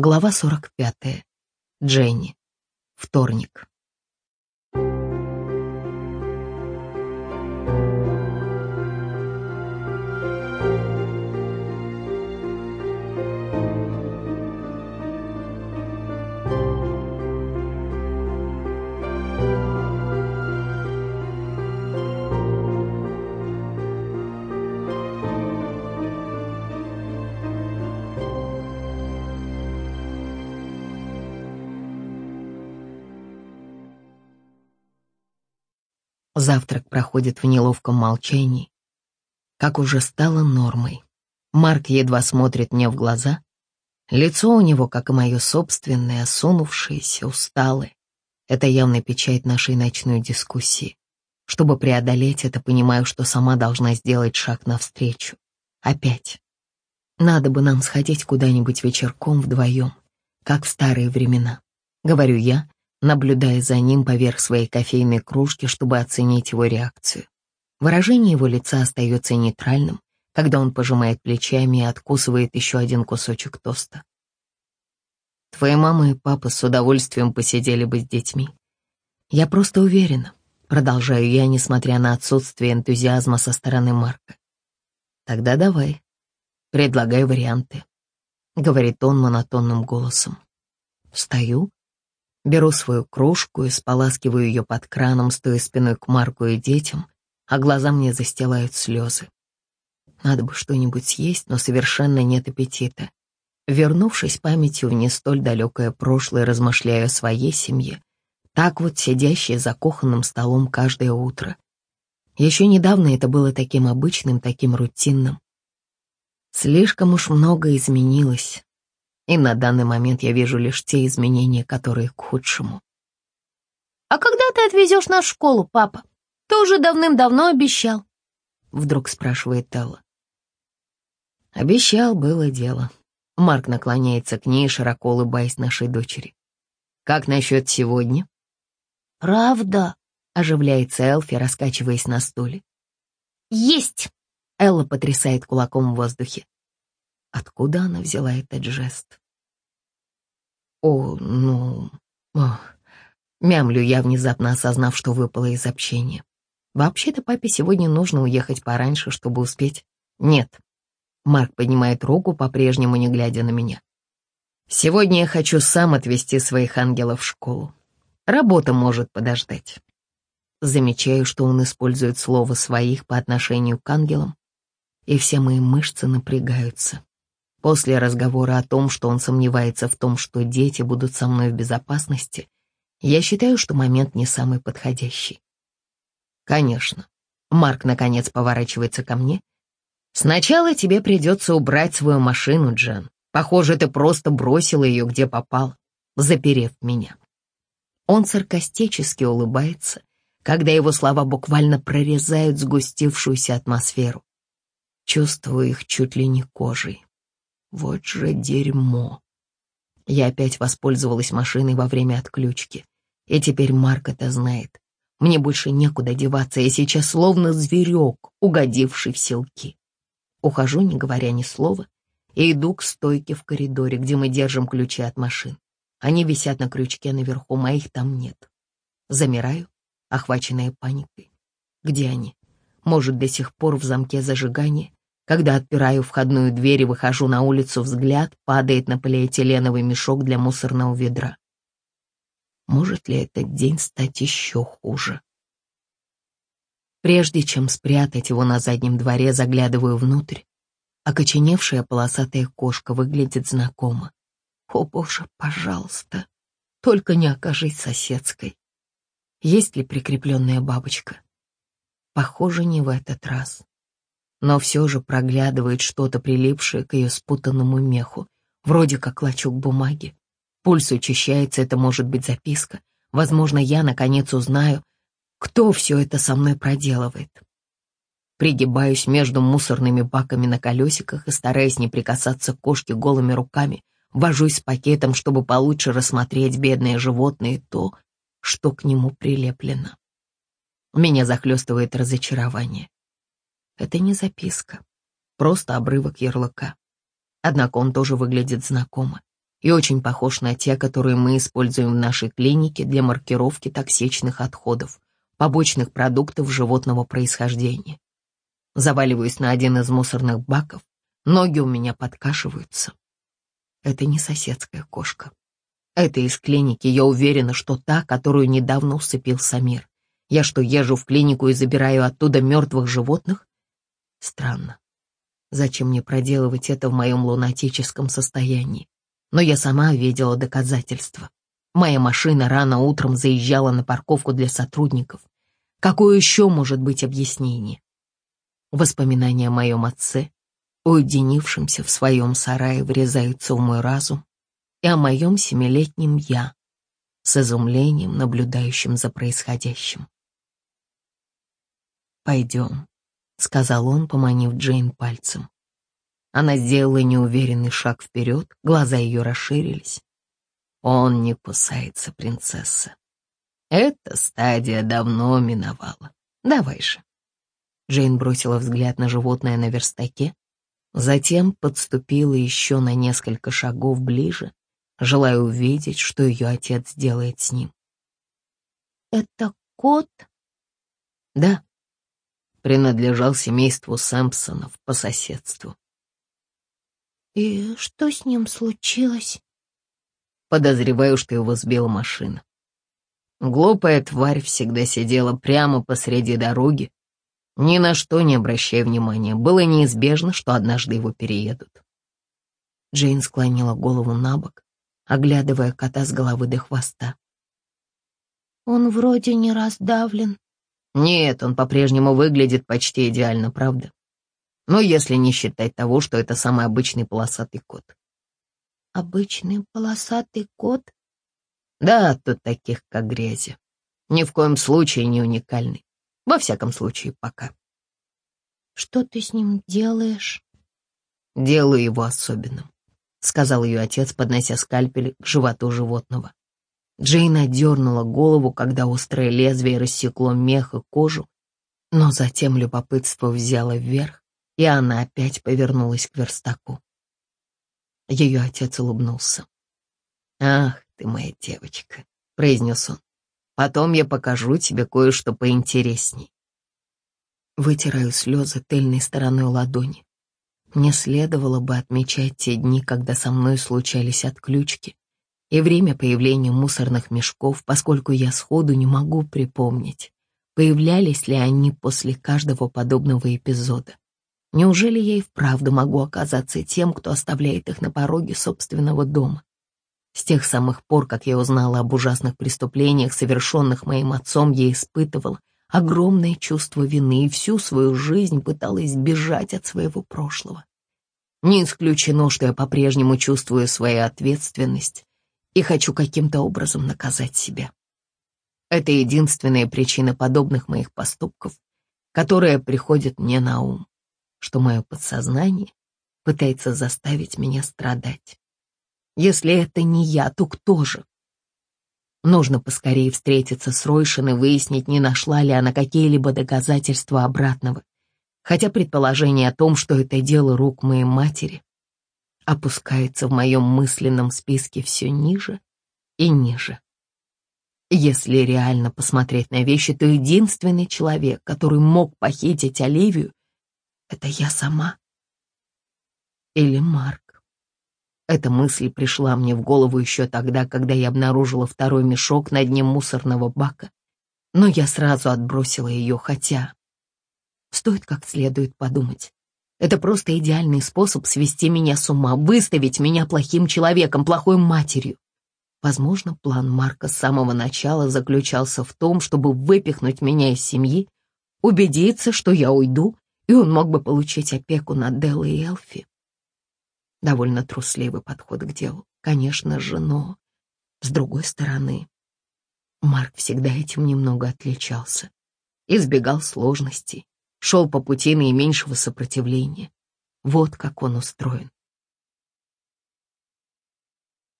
Глава 45. Дженни. Вторник. Завтрак проходит в неловком молчании, как уже стало нормой. Марк едва смотрит мне в глаза. Лицо у него, как и мое собственное, осунувшееся, усталое. Это явно печать нашей ночной дискуссии. Чтобы преодолеть это, понимаю, что сама должна сделать шаг навстречу. Опять. Надо бы нам сходить куда-нибудь вечерком вдвоем, как в старые времена. Говорю я, наблюдая за ним поверх своей кофейной кружки, чтобы оценить его реакцию. Выражение его лица остается нейтральным, когда он пожимает плечами и откусывает еще один кусочек тоста. Твоя мама и папа с удовольствием посидели бы с детьми. Я просто уверена, продолжаю я, несмотря на отсутствие энтузиазма со стороны Марка. Тогда давай, предлагай варианты, говорит он монотонным голосом. Встаю, Беру свою кружку и споласкиваю ее под краном, стоя спиной к Марку и детям, а глаза мне застилают слезы. Надо бы что-нибудь съесть, но совершенно нет аппетита. Вернувшись памятью в не столь далекое прошлое, размышляя о своей семье, так вот сидящей за кухонным столом каждое утро. Еще недавно это было таким обычным, таким рутинным. Слишком уж много изменилось, и на данный момент я вижу лишь те изменения, которые к худшему. «А когда ты отвезешь нас в школу, папа? Ты уже давным-давно обещал», — вдруг спрашивает Телла. Обещал, было дело. Марк наклоняется к ней, широко улыбаясь нашей дочери. «Как насчет сегодня?» «Правда?» — оживляется Элфи, раскачиваясь на стуле. «Есть!» — Элла потрясает кулаком в воздухе. Откуда она взяла этот жест? О, ну... Ох. Мямлю я, внезапно осознав, что выпала из общения. Вообще-то папе сегодня нужно уехать пораньше, чтобы успеть. Нет. Марк поднимает руку, по-прежнему не глядя на меня. Сегодня я хочу сам отвезти своих ангелов в школу. Работа может подождать. Замечаю, что он использует слово «своих» по отношению к ангелам, и все мои мышцы напрягаются. После разговора о том, что он сомневается в том, что дети будут со мной в безопасности, я считаю, что момент не самый подходящий. Конечно. Марк, наконец, поворачивается ко мне. Сначала тебе придется убрать свою машину, Джен. Похоже, ты просто бросила ее, где попал, заперев меня. Он саркастически улыбается, когда его слова буквально прорезают сгустившуюся атмосферу. Чувствую их чуть ли не кожей. Вот же дерьмо. Я опять воспользовалась машиной во время отключки. И теперь Марк это знает. Мне больше некуда деваться, я сейчас словно зверек, угодивший в селки. Ухожу, не говоря ни слова, и иду к стойке в коридоре, где мы держим ключи от машин. Они висят на крючке наверху, моих там нет. Замираю, охваченная паникой. Где они? Может, до сих пор в замке зажигания? Когда отпираю входную дверь и выхожу на улицу, взгляд падает на полиэтиленовый мешок для мусорного ведра. Может ли этот день стать еще хуже? Прежде чем спрятать его на заднем дворе, заглядываю внутрь. Окоченевшая полосатая кошка выглядит знакомо. О, боже, пожалуйста, только не окажись соседской. Есть ли прикрепленная бабочка? Похоже, не в этот раз но все же проглядывает что-то прилипшее к ее спутанному меху, вроде как клочок бумаги. Пульс учащается, это может быть записка. Возможно, я наконец узнаю, кто все это со мной проделывает. Пригибаюсь между мусорными баками на колесиках и, стараясь не прикасаться к кошке голыми руками, вожусь с пакетом, чтобы получше рассмотреть бедное животное и то, что к нему прилеплено. Меня захлестывает разочарование. Это не записка, просто обрывок ярлыка. Однако он тоже выглядит знакомо. и очень похож на те, которые мы используем в нашей клинике для маркировки токсичных отходов, побочных продуктов животного происхождения. Заваливаюсь на один из мусорных баков, ноги у меня подкашиваются. Это не соседская кошка. Это из клиники, я уверена, что та, которую недавно усыпил Самир. Я что, езжу в клинику и забираю оттуда мертвых животных? Странно. Зачем мне проделывать это в моем лунатическом состоянии? Но я сама видела доказательства. Моя машина рано утром заезжала на парковку для сотрудников. Какое еще может быть объяснение? Воспоминания о моем отце, уединившемся в своем сарае, врезаются в мой разум, и о моем семилетнем «я», с изумлением, наблюдающим за происходящим. «Пойдем», — сказал он, поманив Джейн пальцем. Она сделала неуверенный шаг вперед, глаза ее расширились. Он не кусается, принцесса. Эта стадия давно миновала. Давай же. Джейн бросила взгляд на животное на верстаке, затем подступила еще на несколько шагов ближе, желая увидеть, что ее отец делает с ним. «Это кот?» «Да», принадлежал семейству Сэмпсонов по соседству. «И что с ним случилось?» Подозреваю, что его сбила машина. Глупая тварь всегда сидела прямо посреди дороги, ни на что не обращая внимания. Было неизбежно, что однажды его переедут. Джейн склонила голову на бок, оглядывая кота с головы до хвоста. «Он вроде не раздавлен». «Нет, он по-прежнему выглядит почти идеально, правда?» Ну, если не считать того, что это самый обычный полосатый кот. Обычный полосатый кот? Да, тут таких, как грязи. Ни в коем случае не уникальный. Во всяком случае, пока. Что ты с ним делаешь? Делаю его особенным, сказал ее отец, поднося скальпель к животу животного. Джейн отдернула голову, когда острое лезвие рассекло мех и кожу, но затем любопытство взяло вверх, и она опять повернулась к верстаку. Ее отец улыбнулся. «Ах ты моя девочка», — произнес он. «Потом я покажу тебе кое-что поинтересней». Вытираю слезы тыльной стороной ладони. Мне следовало бы отмечать те дни, когда со мной случались отключки, и время появления мусорных мешков, поскольку я сходу не могу припомнить, появлялись ли они после каждого подобного эпизода. Неужели я и вправду могу оказаться тем, кто оставляет их на пороге собственного дома? С тех самых пор, как я узнала об ужасных преступлениях, совершенных моим отцом, я испытывала огромное чувство вины и всю свою жизнь пыталась бежать от своего прошлого. Не исключено, что я по-прежнему чувствую свою ответственность и хочу каким-то образом наказать себя. Это единственная причина подобных моих поступков, которая приходит мне на ум что мое подсознание пытается заставить меня страдать. Если это не я, то кто же? Нужно поскорее встретиться с Ройшин и выяснить, не нашла ли она какие-либо доказательства обратного. Хотя предположение о том, что это дело рук моей матери, опускается в моем мысленном списке все ниже и ниже. Если реально посмотреть на вещи, то единственный человек, который мог похитить Оливию, это я сама? Или Марк? Эта мысль пришла мне в голову еще тогда, когда я обнаружила второй мешок на дне мусорного бака, но я сразу отбросила ее, хотя... Стоит как следует подумать. Это просто идеальный способ свести меня с ума, выставить меня плохим человеком, плохой матерью. Возможно, план Марка с самого начала заключался в том, чтобы выпихнуть меня из семьи, убедиться, что я уйду и он мог бы получить опеку над Деллой и Элфи. Довольно трусливый подход к делу, конечно же, но, с другой стороны, Марк всегда этим немного отличался. Избегал сложностей, шел по пути наименьшего сопротивления. Вот как он устроен.